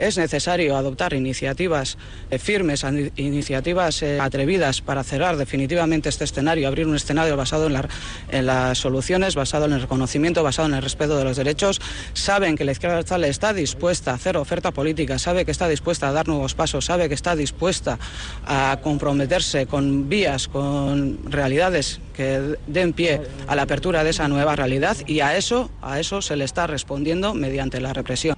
es necesario adoptar iniciativas eh, firmes, iniciativas eh, atrevidas para cerrar definitivamente este escenario, abrir un escenario basado en, en, las soluciones, basado en el reconocimiento, basado en el respeto de los derechos. Saben que la izquierda está dispuesta a hacer oferta política, sabe que está dispuesta a dar nuevos pasos, sabe que está dispuesta a comprometerse con vías, con realidades que den pie a la apertura de esa nueva realidad y a eso, a eso se le está respondiendo mediante la represión.